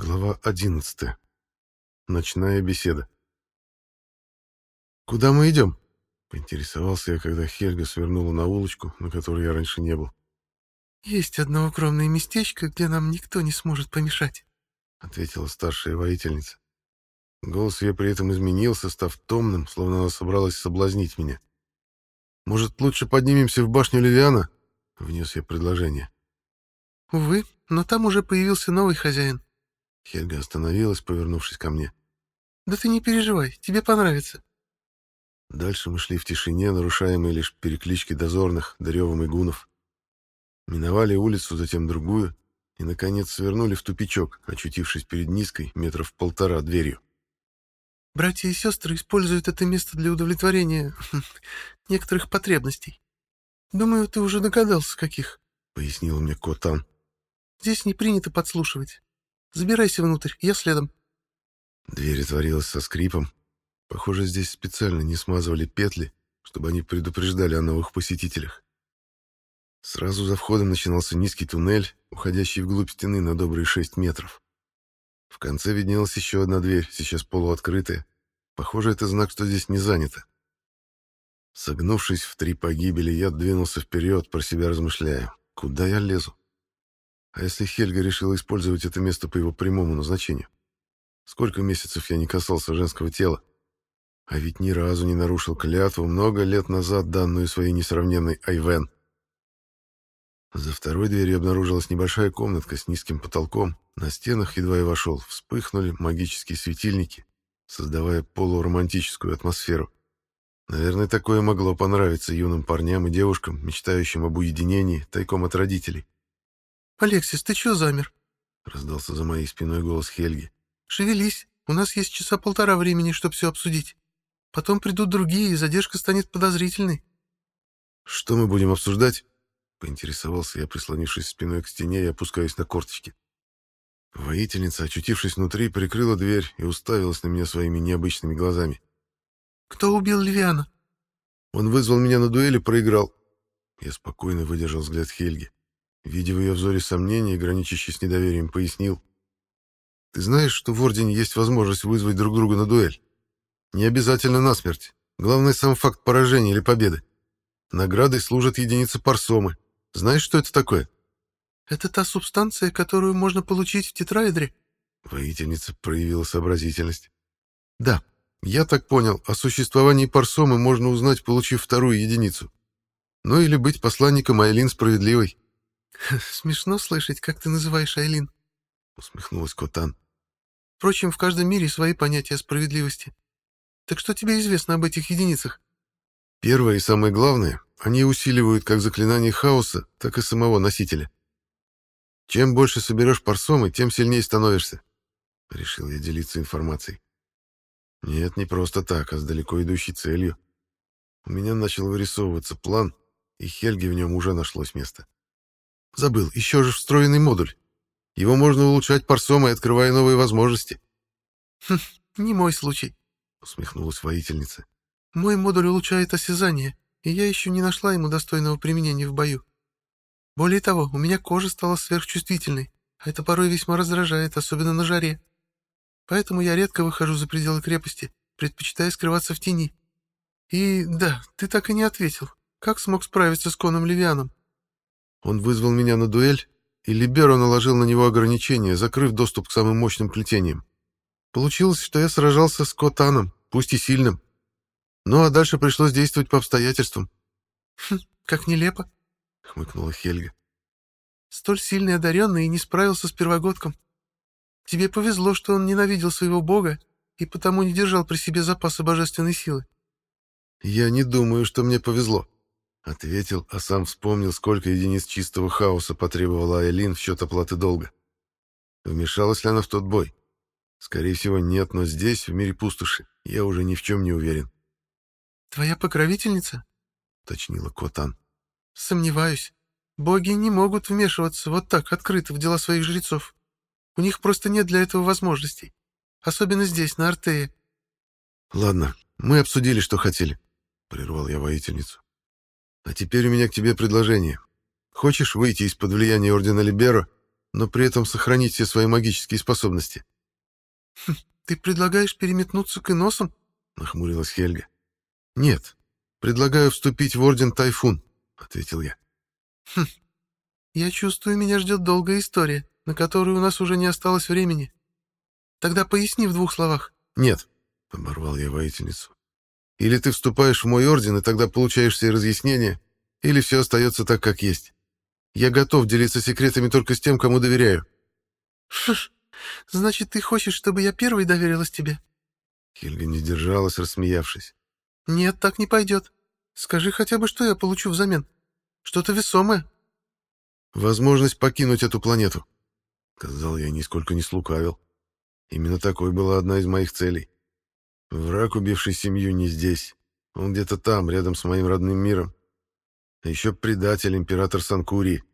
Глава 11. Ночная беседа. «Куда мы идем?» — поинтересовался я, когда Хельга свернула на улочку, на которой я раньше не был. «Есть одно укромное местечко, где нам никто не сможет помешать», — ответила старшая воительница. Голос ее при этом изменился, став томным, словно она собралась соблазнить меня. «Может, лучше поднимемся в башню Левиана?» — внес я предложение. «Увы, но там уже появился новый хозяин», Хельга остановилась, повернувшись ко мне. «Да ты не переживай, тебе понравится». Дальше мы шли в тишине, нарушаемой лишь перекличкой дозорных, даревом и гунов. Миновали улицу, затем другую, и, наконец, свернули в тупичок, очутившись перед низкой, метров полтора, дверью. «Братья и сестры используют это место для удовлетворения некоторых потребностей. Думаю, ты уже догадался, каких», — пояснила мне Котан. «Здесь не принято подслушивать. Забирайся внутрь, я следом. Дверь отворилась со скрипом. Похоже, здесь специально не смазывали петли, чтобы они предупреждали о новых посетителях. Сразу за входом начинался низкий туннель, уходящий вглубь стены на добрые шесть метров. В конце виднелась еще одна дверь, сейчас полуоткрытая. Похоже, это знак, что здесь не занято. Согнувшись в три погибели, я двинулся вперед, про себя размышляя. Куда я лезу? А если Хельга решила использовать это место по его прямому назначению? Сколько месяцев я не касался женского тела? А ведь ни разу не нарушил клятву, много лет назад данную своей несравненной Айвен. За второй дверью обнаружилась небольшая комнатка с низким потолком. На стенах, едва я вошел, вспыхнули магические светильники, создавая полуромантическую атмосферу. Наверное, такое могло понравиться юным парням и девушкам, мечтающим об уединении, тайком от родителей. «Алексис, ты чего замер?» — раздался за моей спиной голос Хельги. «Шевелись, у нас есть часа полтора времени, чтобы все обсудить. Потом придут другие, и задержка станет подозрительной». «Что мы будем обсуждать?» — поинтересовался я, прислонившись спиной к стене и опускаясь на корточки. Воительница, очутившись внутри, прикрыла дверь и уставилась на меня своими необычными глазами. «Кто убил Левиана?» «Он вызвал меня на дуэль и проиграл». Я спокойно выдержал взгляд Хельги. Видя в ее взоре сомнения, граничащие с недоверием, пояснил. «Ты знаешь, что в Ордене есть возможность вызвать друг друга на дуэль? Не обязательно насмерть. Главное сам факт поражения или победы. Наградой служат единицы парсомы. Знаешь, что это такое?» «Это та субстанция, которую можно получить в тетраэдре?» Воительница проявила сообразительность. «Да, я так понял, о существовании парсомы можно узнать, получив вторую единицу. Ну или быть посланником Айлин Справедливой». «Смешно слышать, как ты называешь Айлин», — усмехнулась Котан. «Впрочем, в каждом мире свои понятия справедливости. Так что тебе известно об этих единицах?» «Первое и самое главное, они усиливают как заклинание хаоса, так и самого носителя. Чем больше соберешь парсомы, тем сильнее становишься», — решил я делиться информацией. «Нет, не просто так, а с далеко идущей целью. У меня начал вырисовываться план, и Хельге в нем уже нашлось место». Забыл, еще же встроенный модуль. Его можно улучшать парсомой, открывая новые возможности. Хм, не мой случай, усмехнулась воительница. Мой модуль улучшает осязание, и я еще не нашла ему достойного применения в бою. Более того, у меня кожа стала сверхчувствительной, а это порой весьма раздражает, особенно на жаре. Поэтому я редко выхожу за пределы крепости, предпочитая скрываться в тени. И да, ты так и не ответил. Как смог справиться с коном Левианом? Он вызвал меня на дуэль, и Либеро наложил на него ограничения, закрыв доступ к самым мощным плетениям. Получилось, что я сражался с Котаном, пусть и сильным. Ну а дальше пришлось действовать по обстоятельствам. «Хм, как нелепо», — хмыкнула Хельга. «Столь сильный одаренный и не справился с первогодком. Тебе повезло, что он ненавидел своего бога и потому не держал при себе запасы божественной силы». «Я не думаю, что мне повезло», Ответил, а сам вспомнил, сколько единиц чистого хаоса потребовала Айлин в счет оплаты долга. Вмешалась ли она в тот бой? Скорее всего, нет, но здесь, в мире пустоши, я уже ни в чем не уверен. «Твоя покровительница?» — точнила Котан. «Сомневаюсь. Боги не могут вмешиваться вот так открыто в дела своих жрецов. У них просто нет для этого возможностей. Особенно здесь, на Артее». «Ладно, мы обсудили, что хотели», — прервал я воительницу. А теперь у меня к тебе предложение. Хочешь выйти из-под влияния Ордена Либеро но при этом сохранить все свои магические способности. Хм, «Ты предлагаешь переметнуться к иносам?» — нахмурилась Хельга. «Нет, предлагаю вступить в Орден Тайфун», — ответил я. «Хм, я чувствую, меня ждет долгая история, на которую у нас уже не осталось времени. Тогда поясни в двух словах». «Нет», — оборвал я воительницу. «Или ты вступаешь в мой орден, и тогда получаешь все разъяснения, или все остается так, как есть. Я готов делиться секретами только с тем, кому доверяю». «Шш, значит, ты хочешь, чтобы я первой доверилась тебе?» Хельга не держалась, рассмеявшись. «Нет, так не пойдет. Скажи хотя бы, что я получу взамен. Что-то весомое». «Возможность покинуть эту планету», — сказал я, нисколько не слукавил. Именно такой была одна из моих целей. Враг, убивший семью, не здесь. Он где-то там, рядом с моим родным миром. А еще предатель, император Санкурии.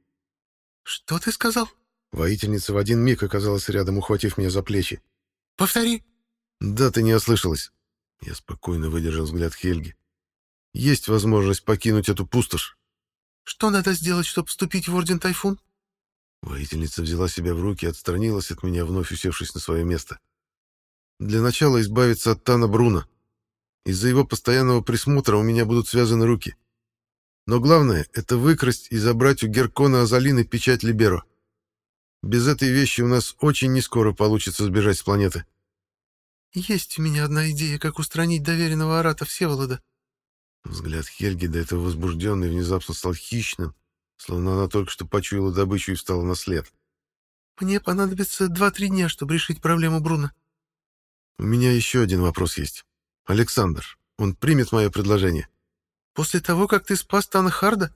«Что ты сказал?» Воительница в один миг оказалась рядом, ухватив меня за плечи. «Повтори». «Да, ты не ослышалась». Я спокойно выдержал взгляд Хельги. «Есть возможность покинуть эту пустошь». «Что надо сделать, чтобы вступить в Орден Тайфун?» Воительница взяла себя в руки и отстранилась от меня, вновь усевшись на свое место. Для начала избавиться от Тана Бруна. Из-за его постоянного присмотра у меня будут связаны руки. Но главное — это выкрасть и забрать у Геркона Азалины печать Либеро. Без этой вещи у нас очень нескоро получится сбежать с планеты. «Есть у меня одна идея, как устранить доверенного арата Всеволода». Взгляд Хельги, до этого возбужденный, внезапно стал хищным, словно она только что почуяла добычу и встала на след. «Мне понадобится два-три дня, чтобы решить проблему Бруна». «У меня еще один вопрос есть. Александр, он примет мое предложение?» «После того, как ты спас Тана Харда?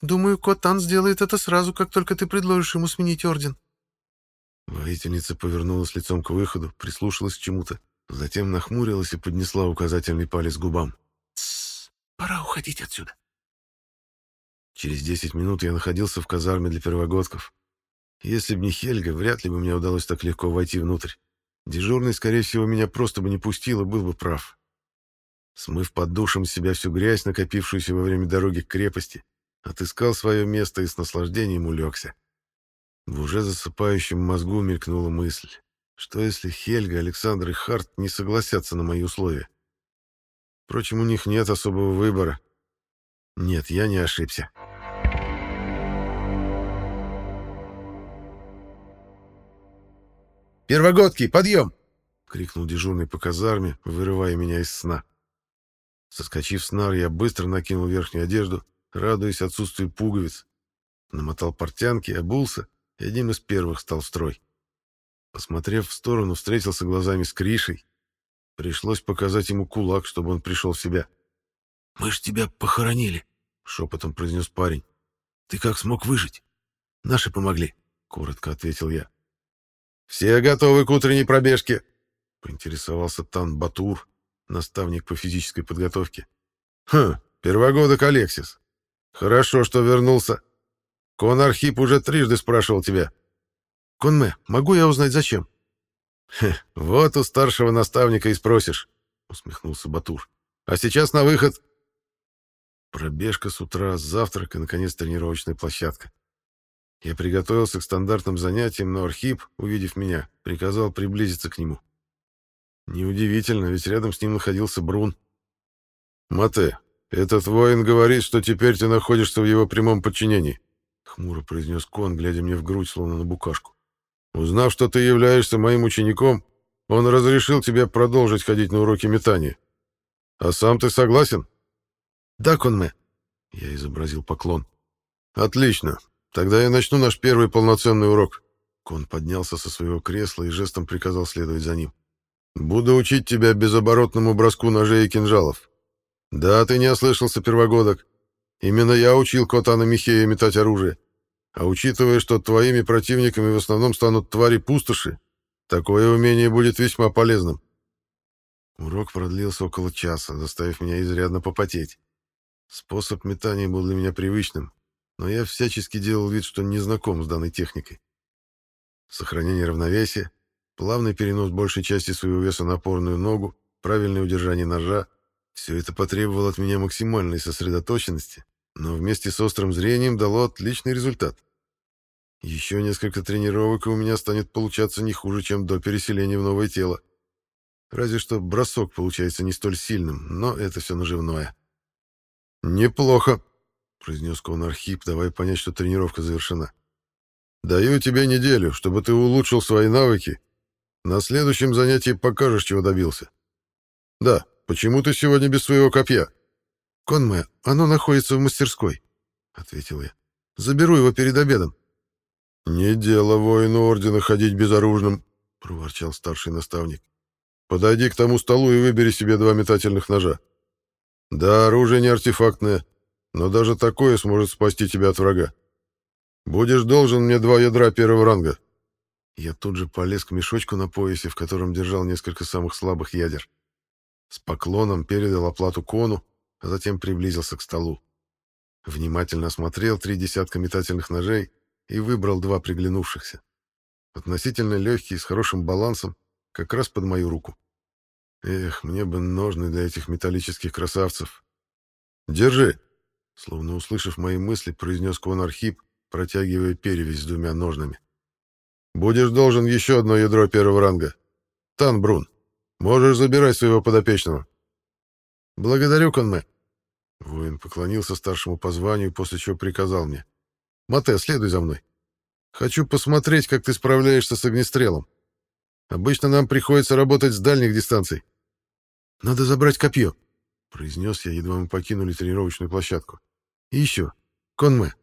Думаю, Котан сделает это сразу, как только ты предложишь ему сменить орден». Воительница повернулась лицом к выходу, прислушалась к чему-то, затем нахмурилась и поднесла указательный палец к губам. «Тссс, пора уходить отсюда». Через десять минут я находился в казарме для первогодков. Если б не Хельга, вряд ли бы мне удалось так легко войти внутрь. Дежурный, скорее всего, меня просто бы не пустил и был бы прав. Смыв под душем себя всю грязь, накопившуюся во время дороги к крепости, отыскал свое место и с наслаждением улегся. В уже засыпающем мозгу мелькнула мысль, что если Хельга, Александр и Харт не согласятся на мои условия? Впрочем, у них нет особого выбора. Нет, я не ошибся. «Первогодки, подъем!» — крикнул дежурный по казарме, вырывая меня из сна. Соскочив с нар, я быстро накинул верхнюю одежду, радуясь отсутствию пуговиц. Намотал портянки, обулся и одним из первых стал строй. Посмотрев в сторону, встретился глазами с Кришей. Пришлось показать ему кулак, чтобы он пришел в себя. «Мы ж тебя похоронили», — шепотом произнес парень. «Ты как смог выжить?» «Наши помогли», — коротко ответил я. «Все готовы к утренней пробежке?» — поинтересовался Тан Батур, наставник по физической подготовке. «Хм, первогодок Алексис. Хорошо, что вернулся. Кон Архип уже трижды спрашивал тебя». «Конме, могу я узнать, зачем?» Хе, «Вот у старшего наставника и спросишь», — усмехнулся Батур. «А сейчас на выход». Пробежка с утра, завтрак и, наконец, тренировочная площадка. Я приготовился к стандартным занятиям, но Архип, увидев меня, приказал приблизиться к нему. Неудивительно, ведь рядом с ним находился Брун. «Мате, этот воин говорит, что теперь ты находишься в его прямом подчинении», — хмуро произнес Кон, глядя мне в грудь, словно на букашку. «Узнав, что ты являешься моим учеником, он разрешил тебе продолжить ходить на уроки метания. А сам ты согласен?» «Да, Конме», — я изобразил поклон. «Отлично. Тогда я начну наш первый полноценный урок. Кон поднялся со своего кресла и жестом приказал следовать за ним. Буду учить тебя безоборотному броску ножей и кинжалов. Да, ты не ослышался, первогодок. Именно я учил Котана Михея метать оружие. А учитывая, что твоими противниками в основном станут твари-пустоши, такое умение будет весьма полезным. Урок продлился около часа, заставив меня изрядно попотеть. Способ метания был для меня привычным, но я всячески делал вид, что не знаком с данной техникой. Сохранение равновесия, плавный перенос большей части своего веса на опорную ногу, правильное удержание ножа — все это потребовало от меня максимальной сосредоточенности, но вместе с острым зрением дало отличный результат. Еще несколько тренировок, и у меня станет получаться не хуже, чем до переселения в новое тело. Разве что бросок получается не столь сильным, но это все наживное. «Неплохо», — произнес Конархип, давая понять, что тренировка завершена. «Даю тебе неделю, чтобы ты улучшил свои навыки. На следующем занятии покажешь, чего добился. Да, почему ты сегодня без своего копья?» «Конме, оно находится в мастерской», — ответил я. «Заберу его перед обедом». «Не дело воину ордена ходить безоружным», — проворчал старший наставник. «Подойди к тому столу и выбери себе два метательных ножа. Да, оружие не артефактное, но даже такое сможет спасти тебя от врага. Будешь должен мне два ядра первого ранга». Я тут же полез к мешочку на поясе, в котором держал несколько самых слабых ядер. С поклоном передал оплату кону, а затем приблизился к столу. Внимательно осмотрел три десятка метательных ножей и выбрал два приглянувшихся. Относительно легкие, с хорошим балансом, как раз под мою руку. Эх, мне бы ножны для этих металлических красавцев. «Держи!» Словно услышав мои мысли, произнес Архип, протягивая перевязь с двумя ножнами. «Будешь должен еще одно ядро первого ранга. Тан Брун, можешь забирать своего подопечного». «Благодарю, Конме». Воин поклонился старшему по званию, после чего приказал мне. Мате, следуй за мной. Хочу посмотреть, как ты справляешься с огнестрелом. Обычно нам приходится работать с дальних дистанций. Надо забрать копье, произнес я, едва мы покинули тренировочную площадку. И еще, Конме,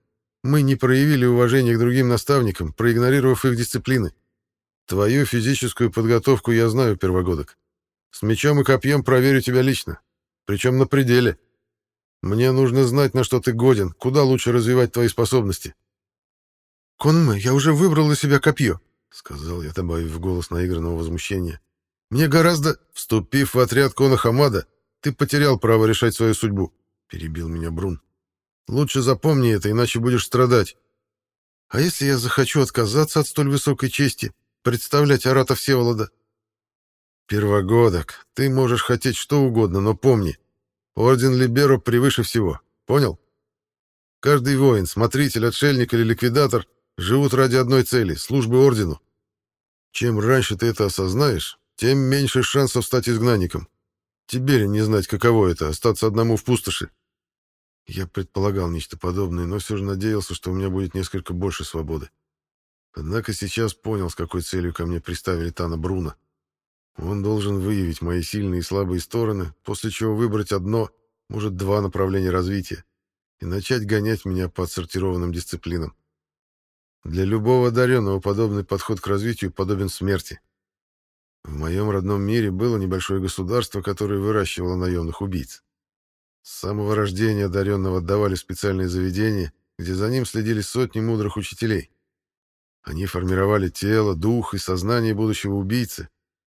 мы не проявили уважения к другим наставникам, проигнорировав их дисциплины. Твою физическую подготовку я знаю, первогодок. С мечом и копьем проверю тебя лично, причем на пределе. Мне нужно знать, на что ты годен, куда лучше развивать твои способности. «Конме, я уже выбрал для себя копье», — сказал я, добавив в голос наигранного возмущения. «Мне гораздо...» «Вступив в отряд Кона Хамада, ты потерял право решать свою судьбу», — перебил меня Брун. «Лучше запомни это, иначе будешь страдать. А если я захочу отказаться от столь высокой чести, представлять Арата Всеволода?» «Первогодок, ты можешь хотеть что угодно, но помни, Орден Либеро превыше всего. Понял? Каждый воин, смотритель, отшельник или ликвидатор живут ради одной цели — службы Ордену. Чем раньше ты это осознаешь, тем меньше шансов стать изгнанником. Тебе ли не знать, каково это — остаться одному в пустоши? Я предполагал нечто подобное, но все же надеялся, что у меня будет несколько больше свободы. Однако сейчас понял, с какой целью ко мне приставили Тана Бруна. Он должен выявить мои сильные и слабые стороны, после чего выбрать одно, может, два направления развития и начать гонять меня по отсортированным дисциплинам. Для любого одаренного подобный подход к развитию подобен смерти. В моем родном мире было небольшое государство, которое выращивало наемных убийц. С самого рождения одаренного отдавали в специальные заведения, где за ним следили сотни мудрых учителей. Они формировали тело, дух и сознание будущего убийцы,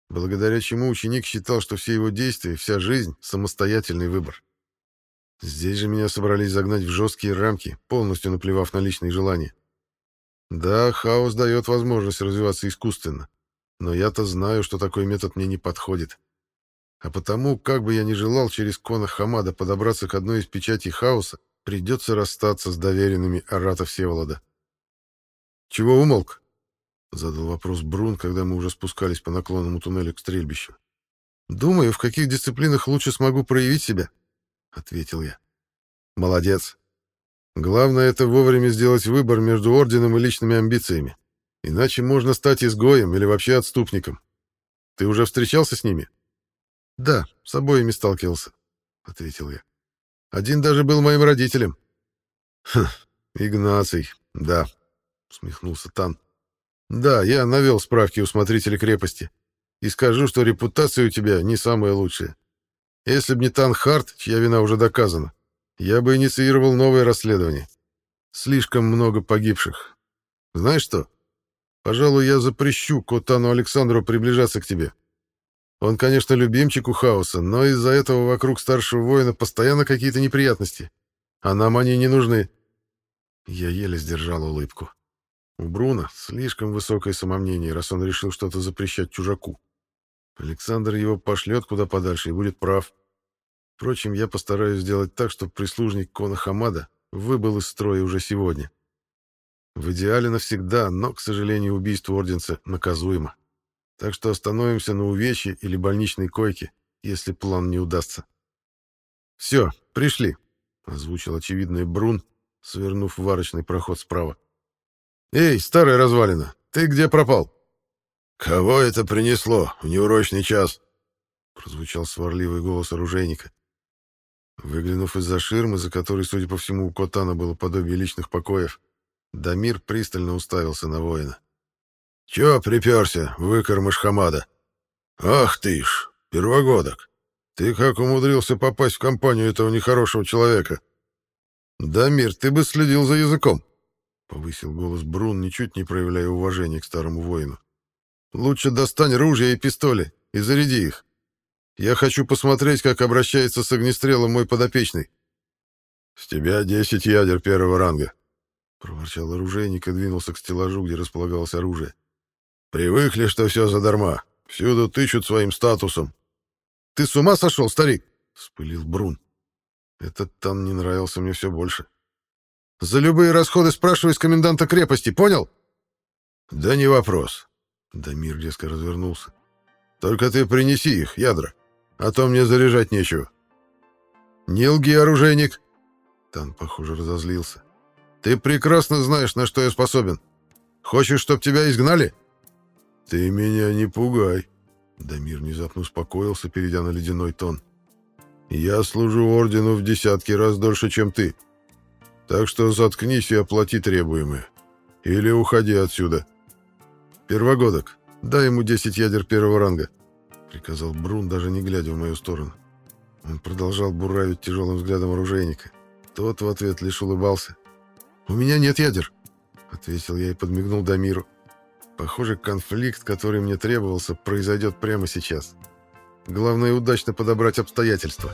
благодаря чему ученик считал, что все его действия, вся жизнь — самостоятельный выбор. Здесь же меня собрались загнать в жесткие рамки, полностью наплевав на личные желания. Да, хаос дает возможность развиваться искусственно, но я-то знаю, что такой метод мне не подходит. А потому, как бы я ни желал через Кона Хамада подобраться к одной из печатей хаоса, придется расстаться с доверенными Арата Всеволода. «Чего умолк?» — задал вопрос Брун, когда мы уже спускались по наклонному туннелю к стрельбищу. «Думаю, в каких дисциплинах лучше смогу проявить себя», — ответил я. «Молодец. Главное — это вовремя сделать выбор между орденом и личными амбициями. Иначе можно стать изгоем или вообще отступником. Ты уже встречался с ними?» «Да, с обоими сталкивался», — ответил я. «Один даже был моим родителем». «Хм, Игнаций, да», — усмехнулся Тан. Да, я навел справки у смотрителя крепости. И скажу, что репутация у тебя не самая лучшая. Если б не Танхарт, чья вина уже доказана, я бы инициировал новое расследование. Слишком много погибших. Знаешь что? Пожалуй, я запрещу Котану Александру приближаться к тебе. Он, конечно, любимчик у хаоса, но из-за этого вокруг старшего воина постоянно какие-то неприятности. А нам они не нужны. Я еле сдержал улыбку. У Бруна слишком высокое самомнение, раз он решил что-то запрещать чужаку. Александр его пошлет куда подальше и будет прав. Впрочем, я постараюсь сделать так, чтобы прислужник Кона Хамада выбыл из строя уже сегодня. В идеале навсегда, но, к сожалению, убийство Орденца наказуемо. Так что остановимся на увечье или больничной койке, если план не удастся. «Все, пришли», — озвучил очевидный Брун, свернув варочный проход справа. «Эй, старая развалина, ты где пропал?» «Кого это принесло в неурочный час?» — прозвучал сварливый голос оружейника. Выглянув из-за ширмы, за которой, судя по всему, у Котана было подобие личных покоев, Дамир пристально уставился на воина. «Чё приперся, выкормыш Хамада? Ах ты ж, первогодок! Ты как умудрился попасть в компанию этого нехорошего человека?» «Дамир, ты бы следил за языком!» — повысил голос Брун, ничуть не проявляя уважения к старому воину. «Лучше достань ружья и пистоли и заряди их. Я хочу посмотреть, как обращается с огнестрелом мой подопечный». «С тебя десять ядер первого ранга», — проворчал оружейник и двинулся к стеллажу, где располагалось оружие. «Привыкли, что все задарма. Всюду тычут своим статусом». «Ты с ума сошел, старик?» — вспылил Брун. Этот тан не нравился мне все больше. «За любые расходы спрашивай с коменданта крепости, понял?» «Да не вопрос». Дамир резко развернулся. «Только ты принеси их, ядра, а то мне заряжать нечего». «Не лги, оружейник!» Тан, похоже, разозлился. Ты прекрасно знаешь, на что я способен. Хочешь, чтоб тебя изгнали? Ты меня не пугай. Дамир внезапно успокоился, перейдя на ледяной тон. Я служу ордену в десятки раз дольше, чем ты. Так что заткнись и оплати требуемое. Или уходи отсюда. Первогодок, дай ему 10 ядер первого ранга, приказал Брун, даже не глядя в мою сторону. Он продолжал буравить тяжелым взглядом оружейника. Тот в ответ лишь улыбался. «У меня нет ядер», — ответил я и подмигнул Дамиру. «Похоже, конфликт, который мне требовался, произойдет прямо сейчас. Главное, удачно подобрать обстоятельства».